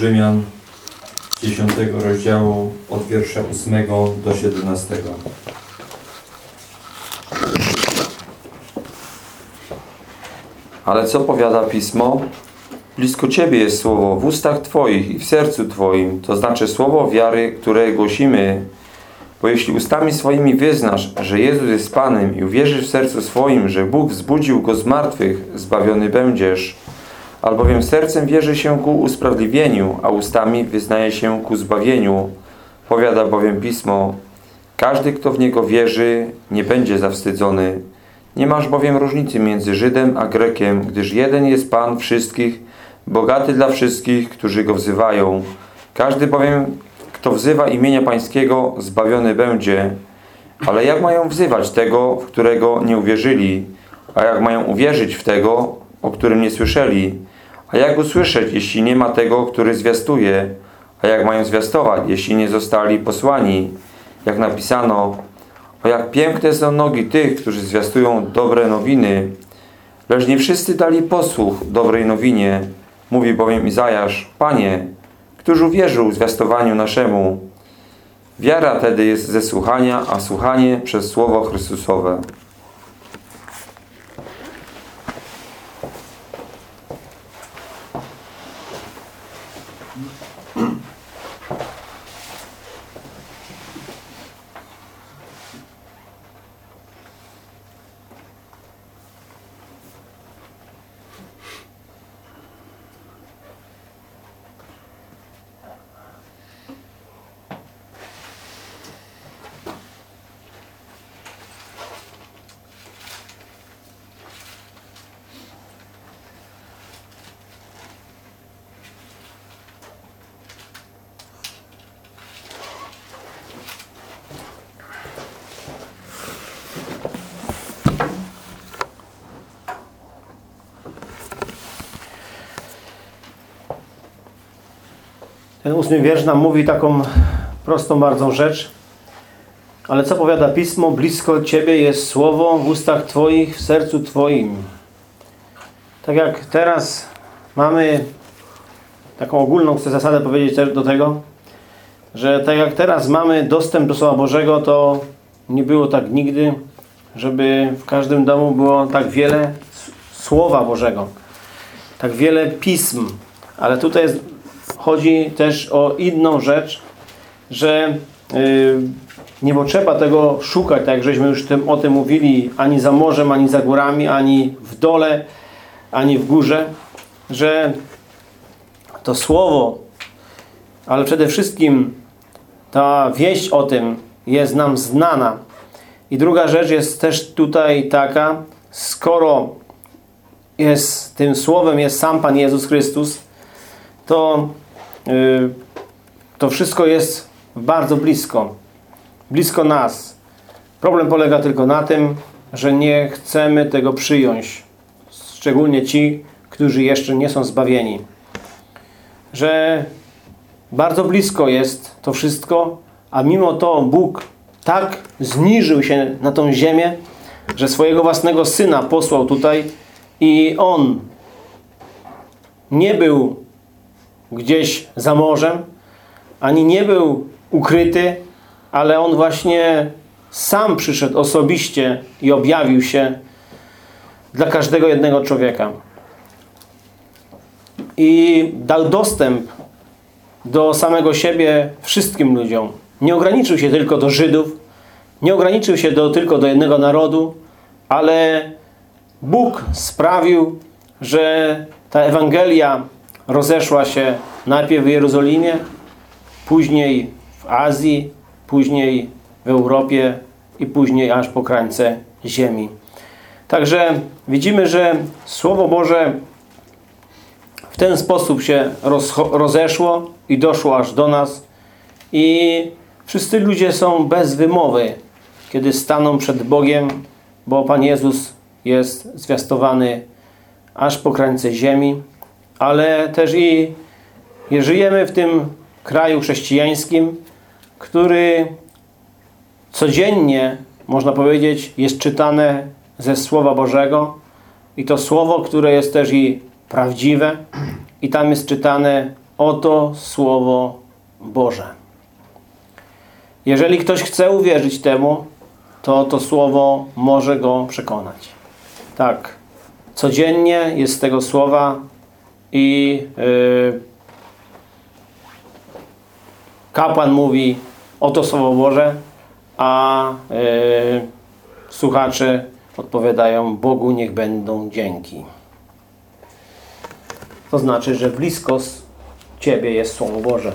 Rzymian 10 rozdziału od wiersza 8 do 17. Ale co powiada Pismo? Blisko Ciebie jest słowo w ustach Twoich i w sercu Twoim, to znaczy słowo wiary, które głosimy. Bo jeśli ustami swoimi wyznasz, że Jezus jest Panem i uwierzysz w sercu swoim, że Bóg wzbudził Go z martwych, zbawiony będziesz. Albowiem sercem wierzy się ku usprawiedliwieniu, a ustami wyznaje się ku zbawieniu. Powiada bowiem Pismo, każdy, kto w Niego wierzy, nie będzie zawstydzony. Nie masz bowiem różnicy między Żydem a Grekiem, gdyż jeden jest Pan wszystkich, bogaty dla wszystkich, którzy Go wzywają. Każdy bowiem, kto wzywa imienia Pańskiego, zbawiony będzie. Ale jak mają wzywać tego, w którego nie uwierzyli? A jak mają uwierzyć w tego, o którym nie słyszeli? A jak usłyszeć, jeśli nie ma tego, który zwiastuje? A jak mają zwiastować, jeśli nie zostali posłani? Jak napisano, o jak piękne są nogi tych, którzy zwiastują dobre nowiny. Lecz nie wszyscy dali posłuch dobrej nowinie. Mówi bowiem Izajasz, Panie, któż uwierzył zwiastowaniu naszemu? Wiara tedy jest ze słuchania, a słuchanie przez Słowo Chrystusowe. Ten ósmy wiersz nam mówi taką prostą bardzo rzecz. Ale co powiada Pismo? Blisko Ciebie jest słowo w ustach Twoich, w sercu Twoim. Tak jak teraz mamy taką ogólną chcę zasadę powiedzieć też do tego, że tak jak teraz mamy dostęp do Słowa Bożego, to nie było tak nigdy, żeby w każdym domu było tak wiele Słowa Bożego, tak wiele pism. Ale tutaj jest, chodzi też o inną rzecz, że yy, nie potrzeba tego szukać, tak jak żeśmy już tym, o tym mówili, ani za morzem, ani za górami, ani w dole, ani w górze, że to słowo, ale przede wszystkim ta wieść o tym jest nam znana. I druga rzecz jest też tutaj taka, skoro jest tym słowem jest sam Pan Jezus Chrystus, to to wszystko jest bardzo blisko. Blisko nas. Problem polega tylko na tym, że nie chcemy tego przyjąć. Szczególnie ci, którzy jeszcze nie są zbawieni. Że bardzo blisko jest to wszystko, a mimo to Bóg tak zniżył się na tą ziemię, że swojego własnego Syna posłał tutaj i On nie był gdzieś za morzem, ani nie był ukryty, ale On właśnie sam przyszedł osobiście i objawił się dla każdego jednego człowieka. I dał dostęp do samego siebie wszystkim ludziom. Nie ograniczył się tylko do Żydów, nie ograniczył się do, tylko do jednego narodu, ale Bóg sprawił, że ta Ewangelia rozeszła się najpierw w Jerozolimie, później w Azji, później w Europie i później aż po krańce ziemi. Także widzimy, że Słowo Boże w ten sposób się rozeszło i doszło aż do nas i wszyscy ludzie są bez wymowy, kiedy staną przed Bogiem, bo Pan Jezus jest zwiastowany aż po krańce ziemi, ale też i żyjemy w tym kraju chrześcijańskim, który codziennie, można powiedzieć, jest czytane ze Słowa Bożego i to Słowo, które jest też i prawdziwe i tam jest czytane oto Słowo Boże. Jeżeli ktoś chce uwierzyć temu, to to Słowo może go przekonać. Tak, codziennie jest z tego Słowa i yy, kapłan mówi oto Słowo Boże, a yy, słuchacze odpowiadają Bogu niech będą dzięki. To znaczy, że blisko z Ciebie jest Słowo Boże.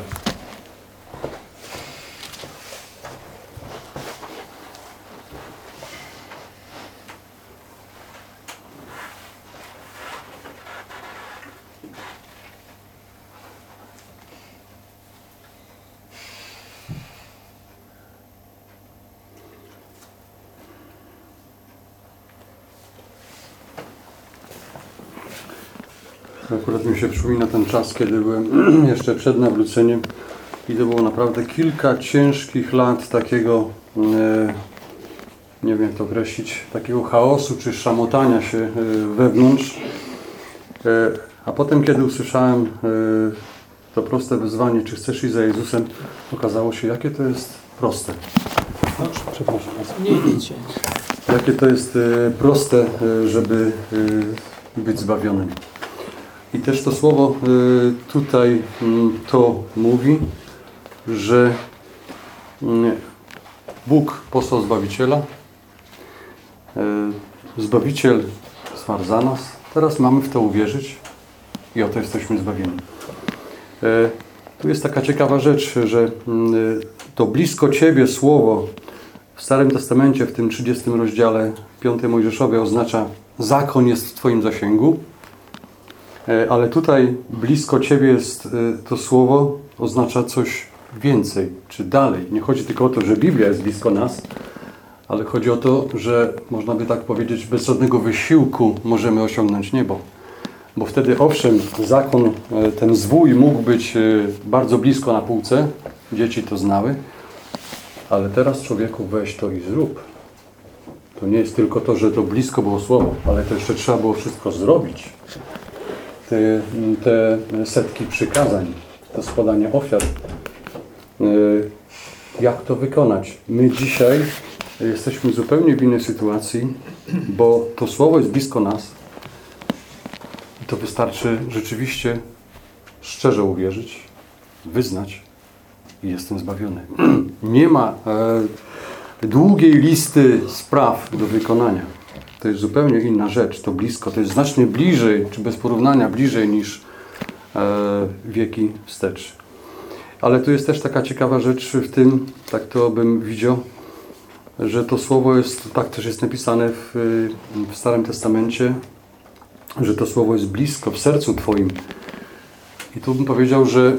Akurat mi się przypomina ten czas, kiedy byłem jeszcze przed nawróceniem i to było naprawdę kilka ciężkich lat takiego, e, nie wiem jak to określić, takiego chaosu czy szamotania się e, wewnątrz. E, a potem, kiedy usłyszałem to proste wyzwanie, czy chcesz iść za Jezusem, okazało się, jakie to jest proste. Przepraszam. Nie idźcie. Jakie to jest proste, żeby być zbawionym. I też to słowo e, tutaj mm, to mówi, że mm, Bóg posłał Zbawiciela. E, Zbawiciel zmarł za nas. Teraz mamy w to uwierzyć i oto jesteśmy zbawieni. E, Tu jest taka ciekawa rzecz, że mm, to blisko Ciebie słowo w Starym Testamencie, w tym 30 rozdziale 5 Mojżeszowej oznacza zakon jest w Twoim zasięgu, ale tutaj blisko Ciebie jest e, to słowo, oznacza coś więcej, czy dalej. Nie chodzi tylko o to, że Biblia jest blisko nas, ale chodzi o to, że można by tak powiedzieć, bez żadnego wysiłku możemy osiągnąć niebo. Bo wtedy owszem, zakon, e, ten zwój mógł być e, bardzo blisko na półce, dzieci to znały, ale teraz człowieku weź to i zrób. To nie jest tylko to, że to blisko było słowo, ale to jeszcze trzeba było wszystko zrobić. Te, setki przykazań, to składanie ofiar. Yy, Jak to wykonać? My dzisiaj jesteśmy zupełnie w innej sytuacji, bo to słowo jest blisko nas i to wystarczy rzeczywiście szczerze uwierzyć, wyznać i jestem zbawiony. Nie ma e, długiej listy spraw do wykonania. To jest zupełnie inna rzecz, to blisko, to jest znacznie bliżej, czy bez porównania bliżej niż e, wieki wstecz. Ale tu jest też taka ciekawa rzecz w tym, tak to bym widział, że to słowo jest, tak też jest napisane w, w Starym Testamencie, że to słowo jest blisko, w sercu Twoim. I tu bym powiedział, że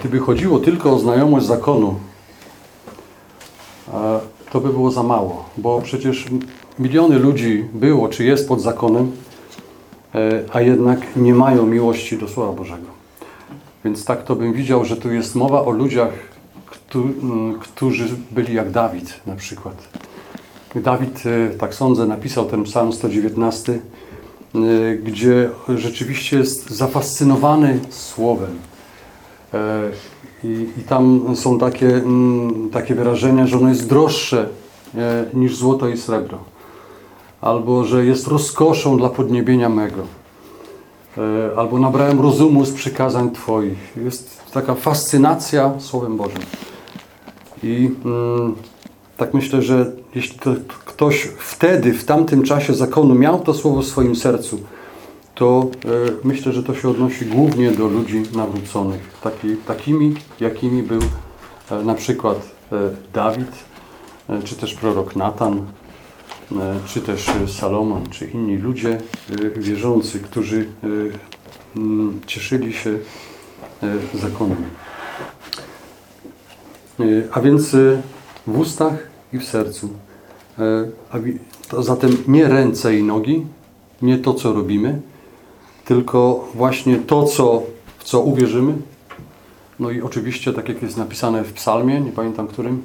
gdyby chodziło tylko o znajomość zakonu, a to by było za mało, bo przecież miliony ludzi było czy jest pod zakonem, e, a jednak nie mają miłości do Słowa Bożego. Więc tak to bym widział, że tu jest mowa o ludziach, któ- m, którzy byli jak Dawid na przykład. Dawid, e, tak sądzę, napisał ten psalm 119, e, gdzie rzeczywiście jest zafascynowany Słowem. I, I tam są takie, mm, takie wyrażenia, że ono jest droższe niż złoto i srebro. Albo, że jest rozkoszą dla podniebienia mego. E, Albo nabrałem rozumu z przykazań Twoich. Jest taka fascynacja Słowem Bożym. I mm, tak myślę, że jeśli to ktoś wtedy, w tamtym czasie zakonu miał to Słowo w swoim sercu, to e, myślę, że to się odnosi głównie do ludzi nawróconych, taki, takimi, jakimi był e, na przykład Dawid, czy też prorok Natan, czy też e, Salomon, czy inni ludzie e, wierzący, którzy e, cieszyli się e, zakonem. E, A więc e, w ustach i w sercu. E, A zatem nie ręce i nogi, nie to, co robimy, tylko właśnie to, co, w co uwierzymy. No i oczywiście, tak jak jest napisane w psalmie, nie pamiętam którym,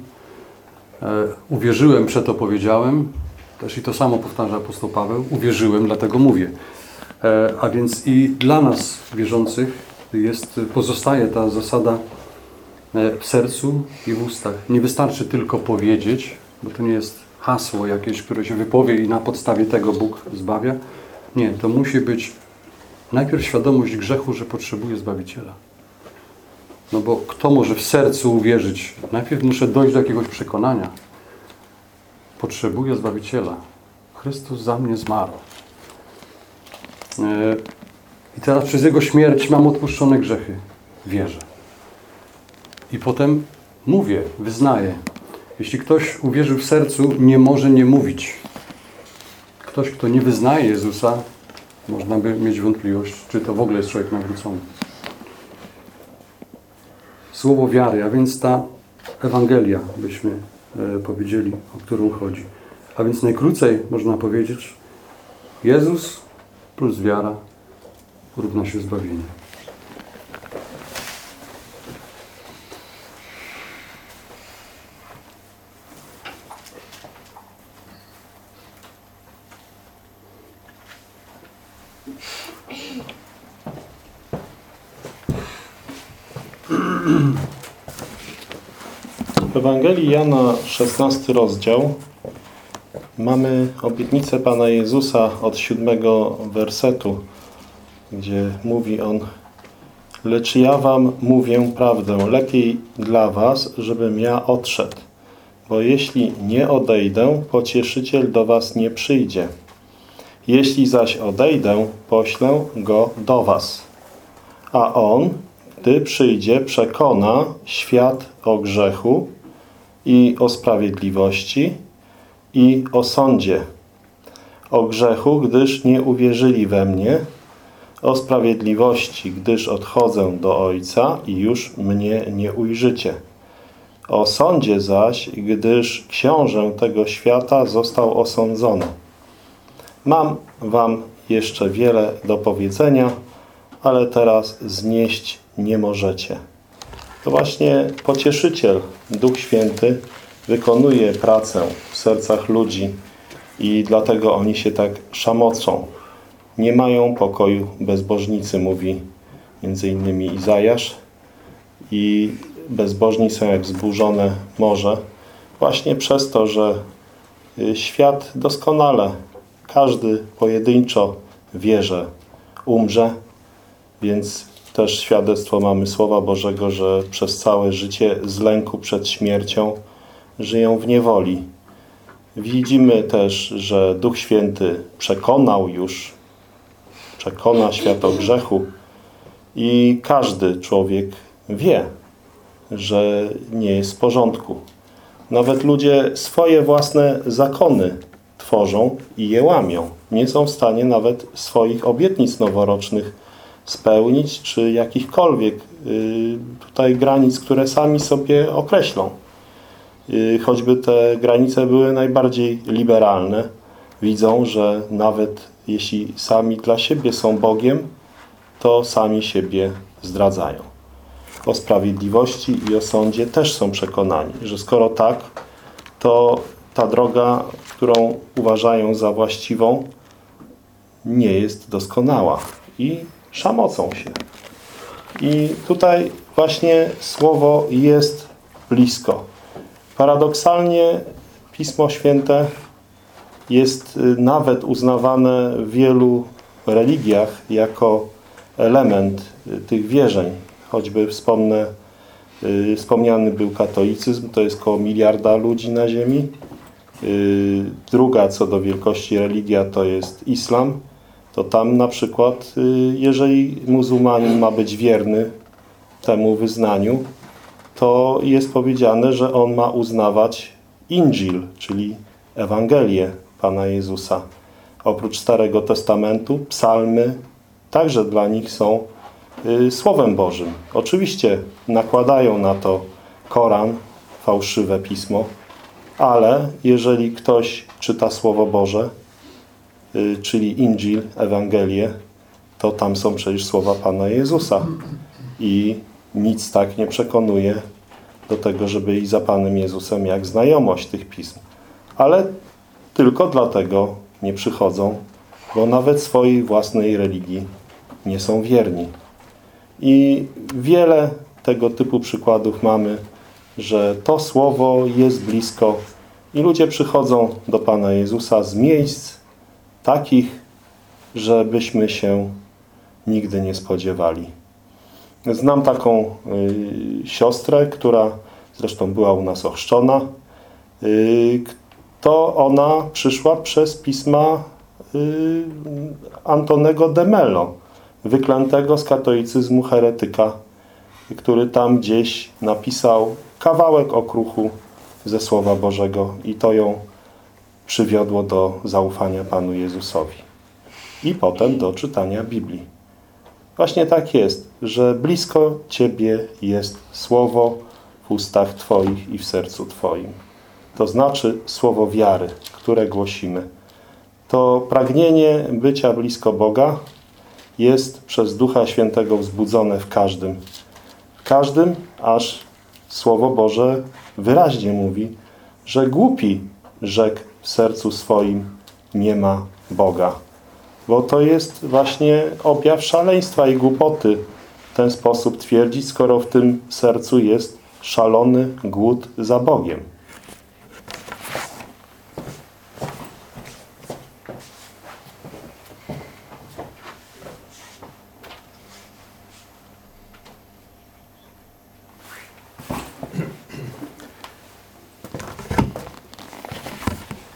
e, uwierzyłem, przeto powiedziałem, też i to samo powtarza apostoł Paweł, uwierzyłem, dlatego mówię. E, a więc i dla nas wierzących jest, pozostaje ta zasada e, w sercu i w ustach. Nie wystarczy tylko powiedzieć, bo to nie jest hasło jakieś, które się wypowie i na podstawie tego Bóg zbawia. Nie, to musi być najpierw świadomość grzechu, że potrzebuje Zbawiciela. No bo kto może w sercu uwierzyć? Najpierw muszę dojść do jakiegoś przekonania. Potrzebuję Zbawiciela. Chrystus za mnie zmarł. E, I teraz przez Jego śmierć mam odpuszczone grzechy. Wierzę. I potem mówię, wyznaję. Jeśli ktoś uwierzył w sercu, nie może nie mówić. Ktoś, kto nie wyznaje Jezusa, można by mieć wątpliwość, czy to w ogóle jest człowiek nawrócony. Słowo wiary, a więc ta Ewangelia, byśmy powiedzieli, o którą chodzi. A więc najkrócej można powiedzieć, Jezus plus wiara równa się zbawienie. W Ewangelii Jana 16 rozdział mamy obietnicę Pana Jezusa od siódmego wersetu, gdzie mówi On Lecz ja wam mówię prawdę, lepiej dla was, żebym ja odszedł, bo jeśli nie odejdę, pocieszyciel do was nie przyjdzie. Jeśli zaś odejdę, poślę go do was. A on, gdy przyjdzie, przekona świat o grzechu i o sprawiedliwości i o sądzie. O grzechu, gdyż nie uwierzyli we mnie, o sprawiedliwości, gdyż odchodzę do Ojca i już mnie nie ujrzycie. O sądzie zaś, gdyż książę tego świata został osądzony. Mam wam jeszcze wiele do powiedzenia, ale teraz znieść nie możecie. To właśnie Pocieszyciel, Duch Święty, wykonuje pracę w sercach ludzi i dlatego oni się tak szamocą. Nie mają pokoju bezbożnicy, mówi między innymi Izajasz. I bezbożni są jak zburzone morze, właśnie przez to, że y, świat doskonale, każdy pojedynczo wie, że umrze, więc też świadectwo mamy Słowa Bożego, że przez całe życie z lęku przed śmiercią żyją w niewoli. Widzimy też, że Duch Święty przekonał już, przekona świat o grzechu i każdy człowiek wie, że nie jest w porządku. Nawet ludzie swoje własne zakony tworzą i je łamią. Nie są w stanie nawet swoich obietnic noworocznych spełnić, czy jakichkolwiek y, tutaj granic, które sami sobie określą. Y, choćby te granice były najbardziej liberalne, widzą, że nawet jeśli sami dla siebie są Bogiem, to sami siebie zdradzają. O sprawiedliwości i o sądzie też są przekonani, że skoro tak, to ta droga, którą uważają za właściwą, nie jest doskonała i szamocą się. I tutaj właśnie słowo jest blisko. Paradoksalnie Pismo Święte jest y, nawet uznawane w wielu religiach jako element y, tych wierzeń. Choćby wspomnę, y, wspomniany był katolicyzm, to jest około miliarda ludzi na ziemi. Druga co do wielkości religia to jest islam. To tam na przykład, jeżeli muzułmanin ma być wierny temu wyznaniu, to jest powiedziane, że on ma uznawać Injil, czyli Ewangelię Pana Jezusa. Oprócz Starego Testamentu, psalmy także dla nich są y, Słowem Bożym. Oczywiście nakładają na to Koran, fałszywe pismo, ale jeżeli ktoś czyta Słowo Boże, y, czyli Injil, Ewangelię, to tam są przecież słowa Pana Jezusa. I nic tak nie przekonuje do tego, żeby iść za Panem Jezusem jak znajomość tych pism. Ale tylko dlatego nie przychodzą, bo nawet swojej własnej religii nie są wierni. I wiele tego typu przykładów mamy, że to słowo jest blisko i ludzie przychodzą do Pana Jezusa z miejsc takich, żebyśmy się nigdy nie spodziewali. Znam taką y, siostrę, która zresztą była u nas ochrzczona. Y, to ona przyszła przez pisma y, Antonego de Mello, wyklętego z katolicyzmu heretyka, który tam gdzieś napisał kawałek okruchu ze Słowa Bożego i to ją przywiodło do zaufania Panu Jezusowi. I potem do czytania Biblii. Właśnie tak jest, że blisko Ciebie jest Słowo w ustach Twoich i w sercu Twoim. To znaczy Słowo wiary, które głosimy. To pragnienie bycia blisko Boga jest przez Ducha Świętego wzbudzone w każdym. W każdym, aż Słowo Boże wyraźnie mówi, że głupi rzekł w sercu swoim nie ma Boga. Bo to jest właśnie objaw szaleństwa i głupoty w ten sposób twierdzić, skoro w tym sercu jest szalony głód za Bogiem.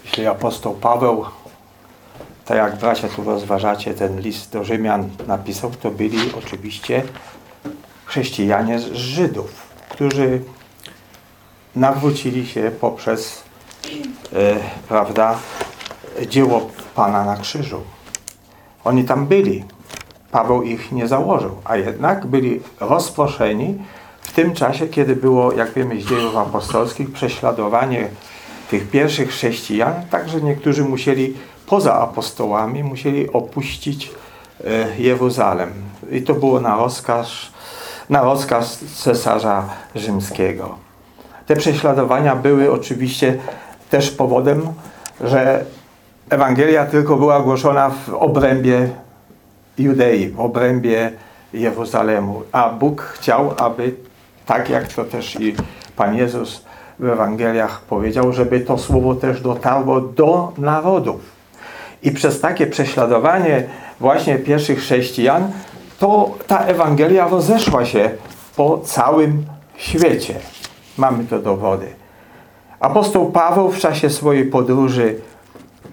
Jeśli apostoł Paweł, tak jak bracia tu rozważacie, ten list do Rzymian napisał, to byli oczywiście chrześcijanie z Żydów, którzy nawrócili się poprzez e, prawda, dzieło Pana na krzyżu. Oni tam byli. Paweł ich nie założył, a jednak byli rozproszeni w tym czasie, kiedy było, jak wiemy z dziejów apostolskich, prześladowanie tych pierwszych chrześcijan, także niektórzy musieli poza apostołami, musieli opuścić e, Jeruzalem. I to było na rozkaz, na rozkaz cesarza rzymskiego. Te prześladowania były oczywiście też powodem, że Ewangelia tylko była głoszona w obrębie Judei, w obrębie Jeruzalemu. A Bóg chciał, aby tak jak to też i Pan Jezus w Ewangeliach powiedział, żeby to słowo też dotarło do narodów. I przez takie prześladowanie właśnie pierwszych chrześcijan, to ta Ewangelia rozeszła się po całym świecie. Mamy to dowody. Apostoł Paweł w czasie swojej podróży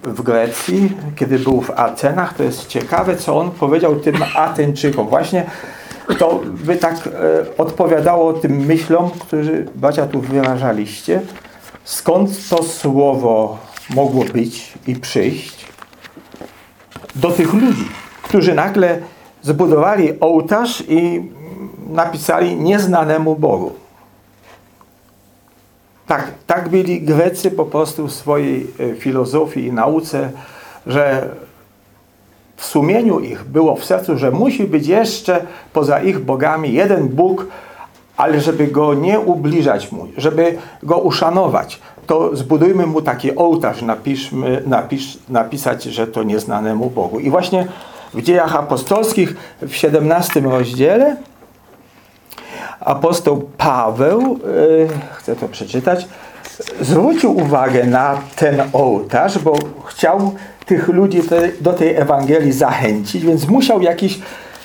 w Grecji, kiedy był w Atenach, to jest ciekawe, co on powiedział tym Ateńczykom. Właśnie to by tak e, odpowiadało tym myślom, którzy Bacia tu wyrażaliście. Skąd to słowo mogło być i przyjść do tych ludzi, którzy nagle zbudowali ołtarz i napisali nieznanemu Bogu. Tak, tak byli Grecy po prostu w swojej e, filozofii i nauce, że w sumieniu ich było w sercu, że musi być jeszcze poza ich bogami jeden Bóg, ale żeby go nie ubliżać mu, żeby go uszanować, to zbudujmy mu taki ołtarz, napiszmy, napisz, napisać, że to nieznanemu Bogu. I właśnie w dziejach apostolskich w 17 rozdziale apostoł Paweł, yy, chcę to przeczytać, zwrócił uwagę na ten ołtarz, bo chciał tych ludzi te, do tej Ewangelii zachęcić, więc musiał jakiś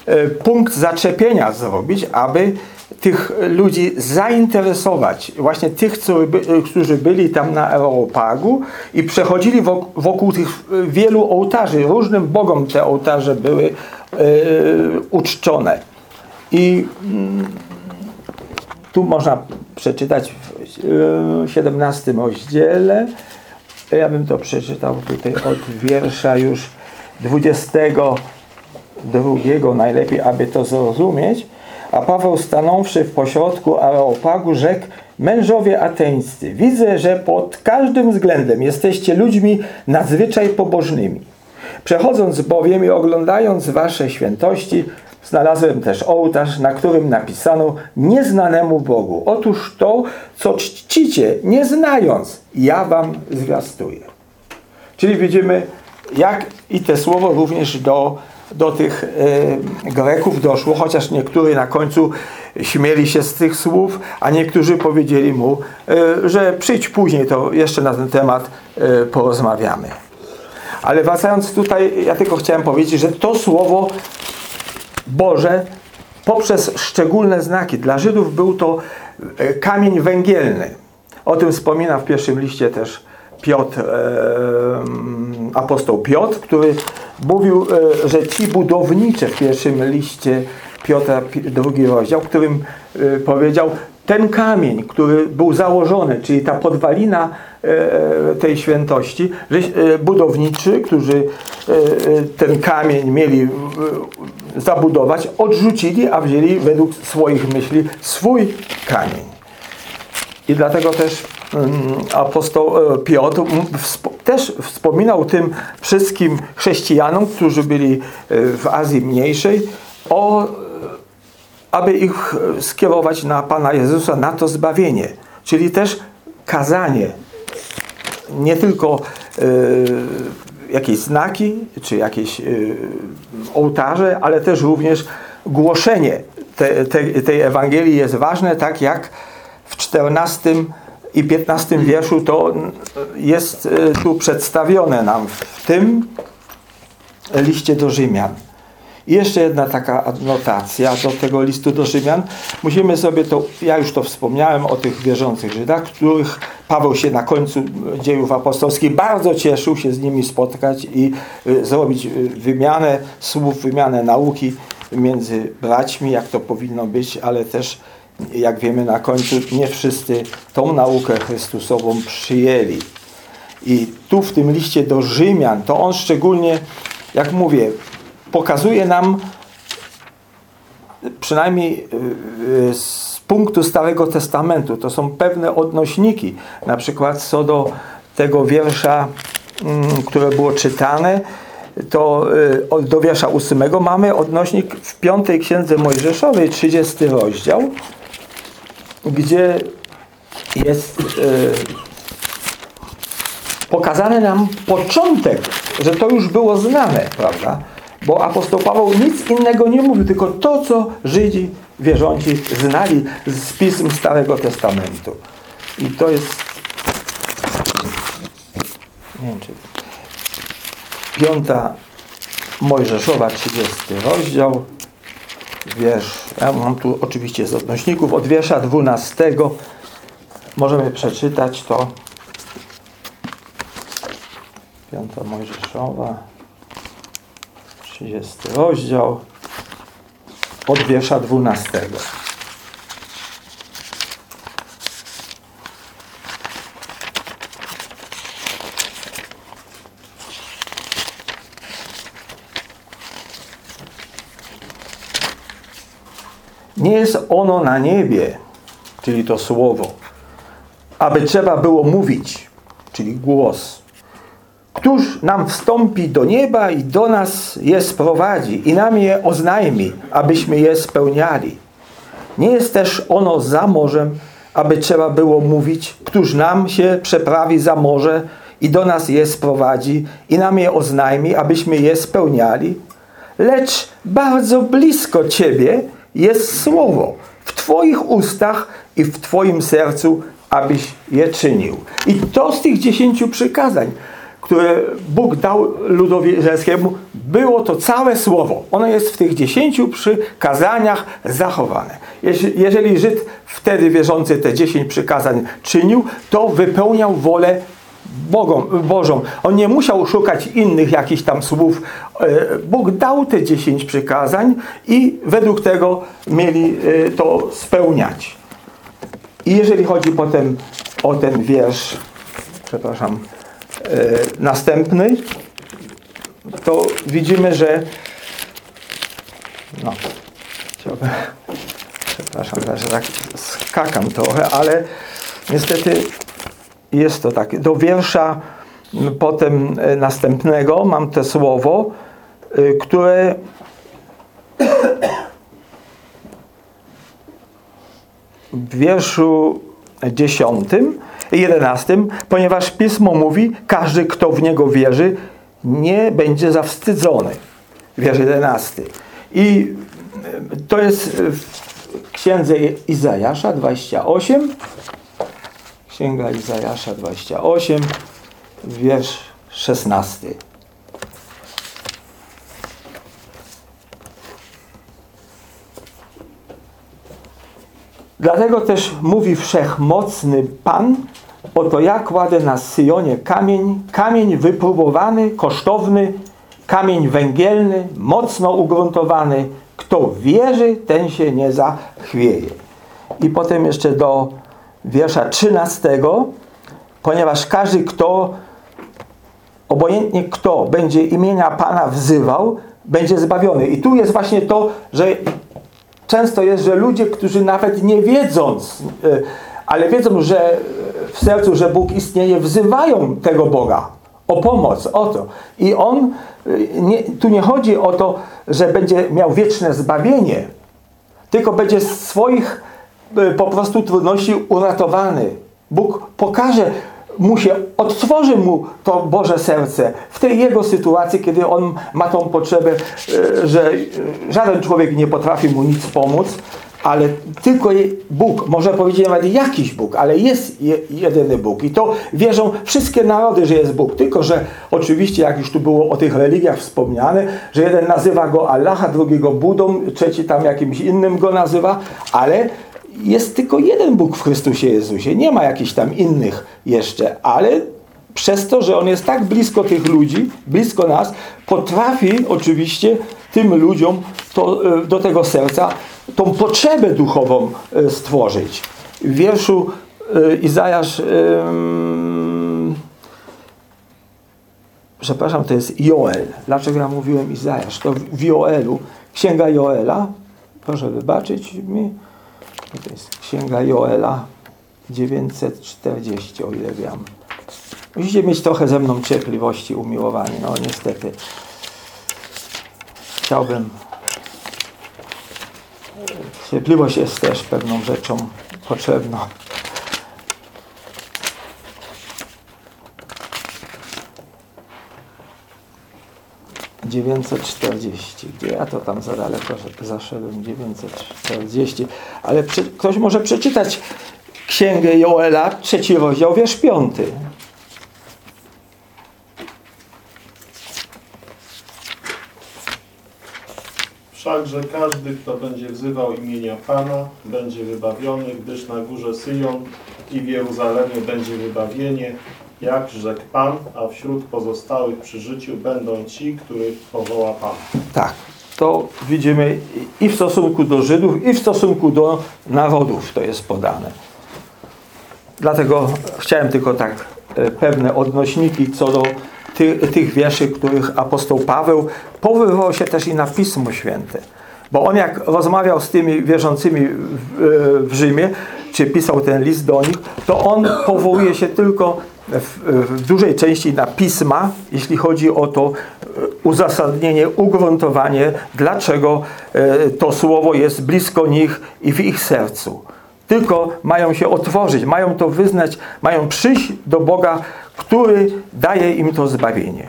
e, punkt zaczepienia zrobić, aby tych ludzi zainteresować. Właśnie tych, by, którzy byli tam na Areopagu i przechodzili wokół, tych wielu ołtarzy. Różnym bogom te ołtarze były e, uczczone. I mm, tu można przeczytać w e, 17 rozdziale. Ja bym to przeczytał tutaj od wiersza już 22 najlepiej, aby to zrozumieć. A Paweł stanąwszy w pośrodku Areopagu rzekł Mężowie ateńscy, widzę, że pod każdym względem jesteście ludźmi nadzwyczaj pobożnymi. Przechodząc bowiem i oglądając wasze świętości, znalazłem też ołtarz, na którym napisano nieznanemu Bogu. Otóż to, co czcicie, nie znając, ja wam zwiastuję. Czyli widzimy, jak i te słowo również do do tych e, Greków doszło, chociaż niektórzy na końcu śmieli się z tych słów, a niektórzy powiedzieli mu, e, że przyjdź później, to jeszcze na ten temat e, porozmawiamy. Ale wracając tutaj, ja tylko chciałem powiedzieć, że to słowo Boże poprzez szczególne znaki. Dla Żydów był to e, kamień węgielny. O tym wspomina w pierwszym liście też Piotr, e, mm, apostoł Piotr, który mówił, e, że ci budownicze w pierwszym liście Piotra, pi- drugi rozdział, którym powiedział, ten kamień, który był założony, czyli ta podwalina tej świętości, budowniczy, którzy ten kamień mieli zabudować, odrzucili, a wzięli według swoich myśli swój kamień. I dlatego też mm, apostoł e, Piotr też wspominał tym wszystkim chrześcijanom, którzy byli e, w Azji Mniejszej, o, aby ich skierować na Pana Jezusa, na to zbawienie. Czyli też kazanie, nie tylko e, jakieś znaki, czy jakieś e, ołtarze, ale też również głoszenie te, te, tej Ewangelii jest ważne, tak jak w 14 i 15 wierszu to jest e, tu przedstawione nam w tym liście do Rzymian. I jeszcze jedna taka adnotacja do tego listu do Rzymian. Musimy sobie to, ja już to wspomniałem o tych wierzących Żydach, których Paweł się na końcu dziejów apostolskich bardzo cieszył się z nimi spotkać i y, zrobić y, wymianę słów, wymianę nauki między braćmi, jak to powinno być, ale też jak wiemy na końcu nie wszyscy tą naukę Chrystusową przyjęli. I tu w tym liście do Rzymian, to on szczególnie, jak mówię, pokazuje nam przynajmniej y, y, z punktu Starego Testamentu, to są pewne odnośniki, na przykład co do tego wiersza, mm, które było czytane, to y, do wiersza ósmego mamy odnośnik w piątej księdze Mojżeszowej, 30 rozdział, gdzie jest pokazany nam początek, że to już było znane, prawda? Bo apostoł Paweł nic innego nie mówił, tylko to, co Żydzi wierzący znali z pism Starego Testamentu. I to jest nie wiem, czy piąta Mojżeszowa, 30 rozdział, wiersz, ja mam tu oczywiście z odnośników, od wiersza 12 możemy przeczytać to. Piąta Mojżeszowa, 30 rozdział, od wiersza 12. Nie jest ono na niebie, czyli to słowo, aby trzeba było mówić, czyli głos. Któż nam wstąpi do nieba i do nas je sprowadzi i nam je oznajmi, abyśmy je spełniali. Nie jest też ono za morzem, aby trzeba było mówić, któż nam się przeprawi za morze i do nas je sprowadzi i nam je oznajmi, abyśmy je spełniali. Lecz bardzo blisko Ciebie jest słowo w Twoich ustach i w Twoim sercu, abyś je czynił. I to z tych dziesięciu przykazań, które Bóg dał ludowi izraelskiemu, było to całe słowo. Ono jest w tych dziesięciu przykazaniach zachowane. Jeżeli Żyd wtedy wierzący te dziesięć przykazań czynił, to wypełniał wolę Bogą, Bożą. On nie musiał szukać innych jakichś tam słów. E, Bóg dał te dziesięć przykazań i według tego mieli e, to spełniać. I jeżeli chodzi potem o ten wiersz, przepraszam, następny, to widzimy, że no, chciałbym, przepraszam, że tak skakam trochę, ale niestety jest to tak. Do wiersza potem e, następnego mam te słowo, y, które w wierszu dziesiątym, jedenastym, ponieważ Pismo mówi, każdy, kto w Niego wierzy, nie będzie zawstydzony. wiersz 11. I y, to jest w księdze Izajasza 28. Księga Izajasza 28, wiersz 16. Dlatego też mówi wszechmocny Pan, oto ja kładę na Syjonie kamień, kamień wypróbowany, kosztowny, kamień węgielny, mocno ugruntowany. Kto wierzy, ten się nie zachwieje. I potem jeszcze do wiersza 13, ponieważ każdy, kto, obojętnie kto będzie imienia Pana wzywał, będzie zbawiony. I tu jest właśnie to, że często jest, że ludzie, którzy nawet nie wiedząc, y, ale wiedzą, że w sercu, że Bóg istnieje, wzywają tego Boga o pomoc, o to. I On, y, nie, tu nie chodzi o to, że będzie miał wieczne zbawienie, tylko będzie z swoich y, po prostu trudności uratowany. Bóg pokaże mu się, odtworzy mu to Boże serce w tej jego sytuacji, kiedy on ma tą potrzebę, y, że żaden człowiek nie potrafi mu nic pomóc, ale tylko Bóg, można powiedzieć nawet jakiś Bóg, ale jest je, jedyny Bóg. I to wierzą wszystkie narody, że jest Bóg. Tylko, że oczywiście, jak już tu było o tych religiach wspomniane, że jeden nazywa go Allaha, drugiego Budą, trzeci tam jakimś innym go nazywa, ale jest tylko jeden Bóg w Chrystusie Jezusie. Nie ma jakichś tam innych jeszcze, ale przez to, że On jest tak blisko tych ludzi, blisko nas, potrafi oczywiście tym ludziom to, e, do tego serca tą potrzebę duchową e, stworzyć. W wierszu e, Izajasz przepraszam, to jest Joel. Dlaczego ja mówiłem Izajasz? To w Joelu, Księga Joela, proszę wybaczyć mi, to jest Księga Joela 940, o ile wiem. Musicie mieć trochę ze mną cierpliwości, umiłowani. No niestety. Chciałbym. Cierpliwość jest też pewną rzeczą potrzebną. Dziewięćset czterdzieści. Gdzie ja to tam za daleko zaszedłem? 940. Ale ktoś może przeczytać Księgę Joela, trzeci rozdział, wiersz piąty. Wszakże każdy, kto będzie wzywał imienia Pana, będzie wybawiony, gdyż na górze Syjon i w Jeruzalemie będzie wybawienie, jak rzekł Pan, a wśród pozostałych przy życiu będą ci, których powoła Pan. Tak, to widzimy i w stosunku do Żydów, i w stosunku do narodów to jest podane. Dlatego chciałem tylko tak e, pewne odnośniki co do ty, tych wierszy, których apostoł Paweł powoływał się też i na Pismo Święte. Bo on jak rozmawiał z tymi wierzącymi w, w Rzymie, czy pisał ten list do nich, to on powołuje się tylko w, w dużej części na pisma, jeśli chodzi o to e, uzasadnienie, ugruntowanie, dlaczego e, to słowo jest blisko nich i w ich sercu. Tylko mają się otworzyć, mają to wyznać, mają przyjść do Boga, który daje im to zbawienie.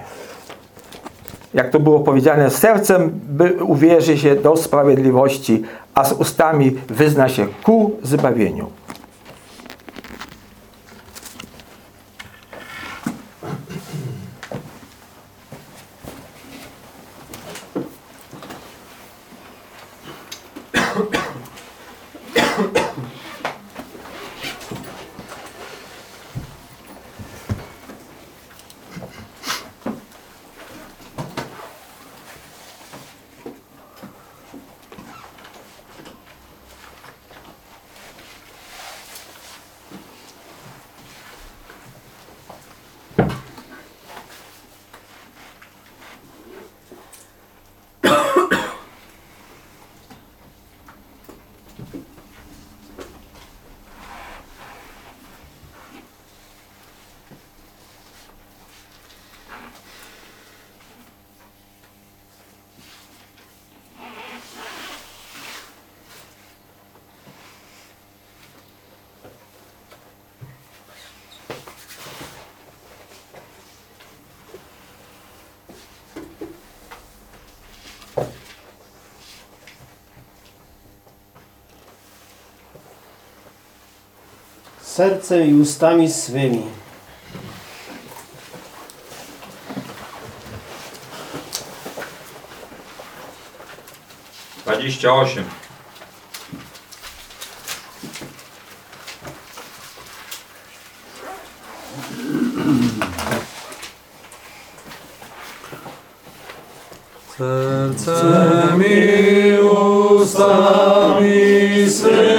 Jak to było powiedziane, sercem uwierzy się do sprawiedliwości, a z ustami wyzna się ku zbawieniu. sercem i ustami swymi. Dwadzieścia osiem. Sercem i ustami swymi.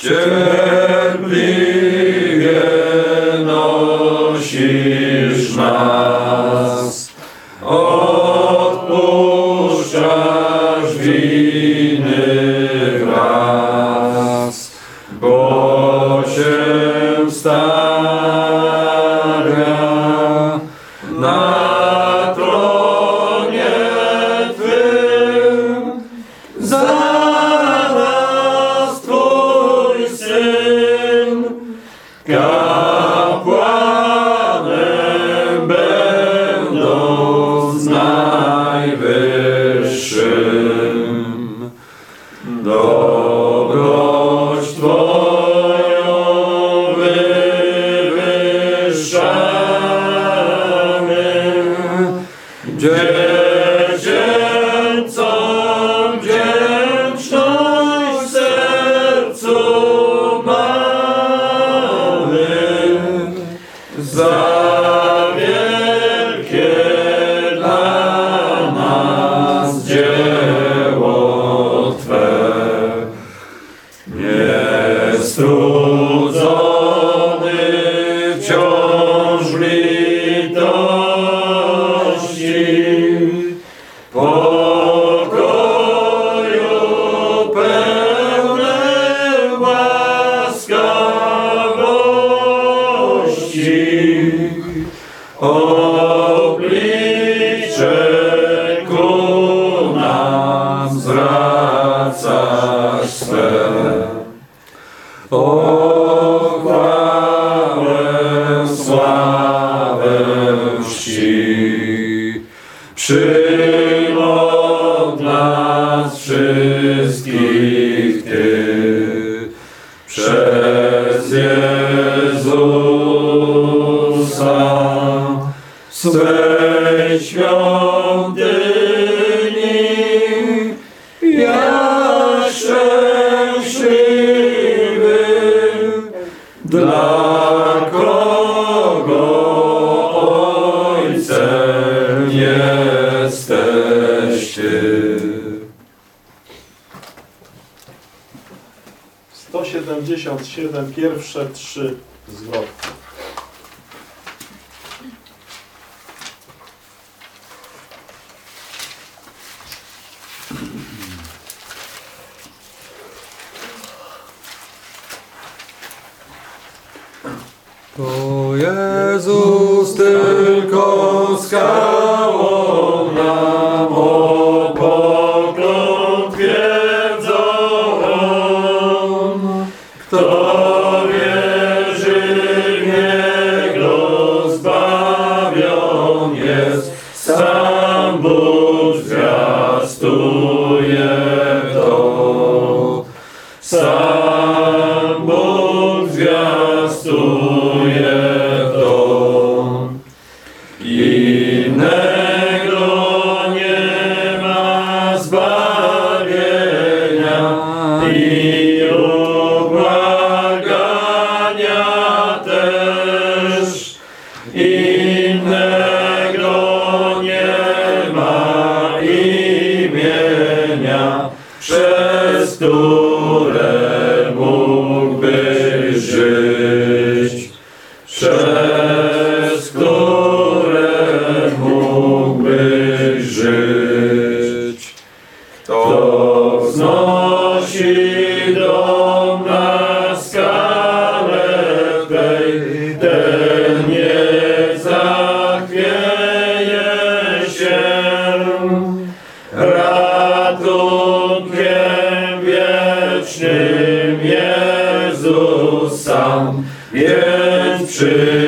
全民 67, pierwsze trzy zwroty. Więc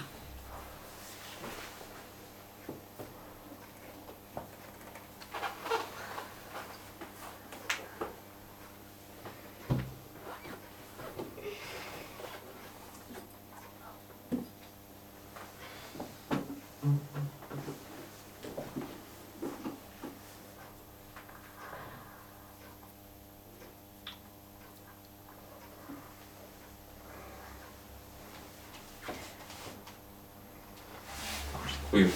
会